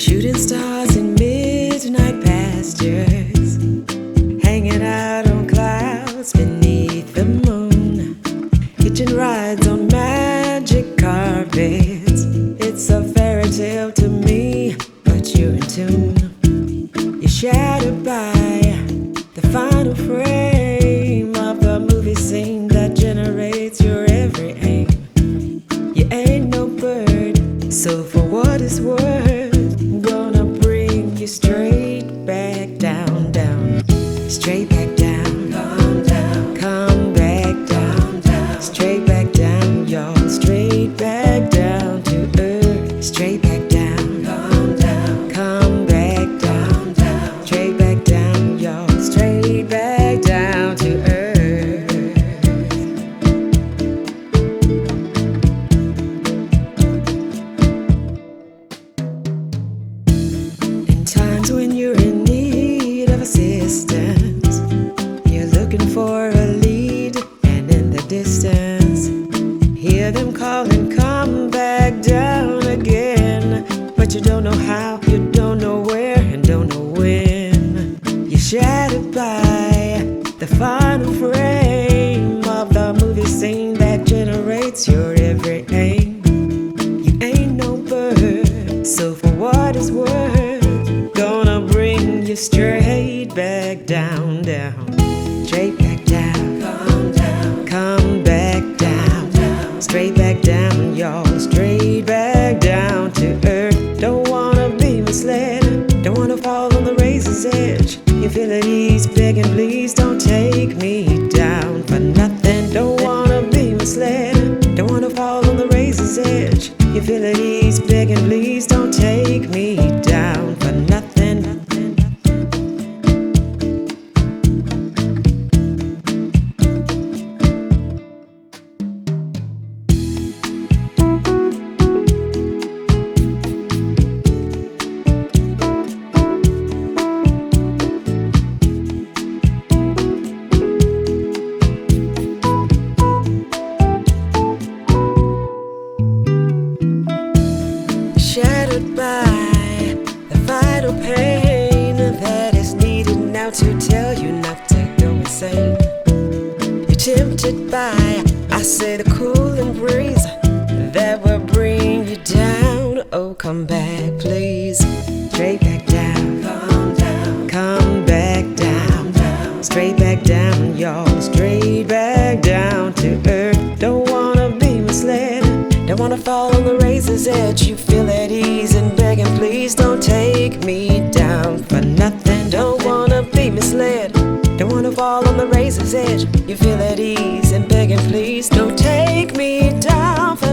Shooting stars in midnight pastures, hanging out on clouds beneath the moon. Hitching rides on magic carpets. It's a fairy tale to me, but you're in tune. You're shattered by the final frame of the movie scene that generates your every aim. You ain't no bird, so for what it's worth straight back down, down, straight back you don't know how, you don't know where, and don't know when. You're shattered by the final frame of the movie scene that generates your every aim. You ain't no bird, so for what it's worth, gonna bring you straight back down, down, straight back down, calm down, come back down, straight back down, y'all, straight back edge. You feel at ease, begging, please don't take me down for nothing. Don't wanna be misled, don't wanna fall on the razor's edge. You feel at by the vital pain that is needed now to tell you not to go insane. You're tempted by, I say, the cooling breeze that will bring you down. Oh, come back, please. Straight back down, calm down, come back down, straight back down, y'all, straight back down to earth fall on the razor's edge, you feel at ease and begging, please don't take me down for nothing. Don't wanna be misled. Don't wanna fall on the razor's edge, you feel at ease and begging, please don't take me down for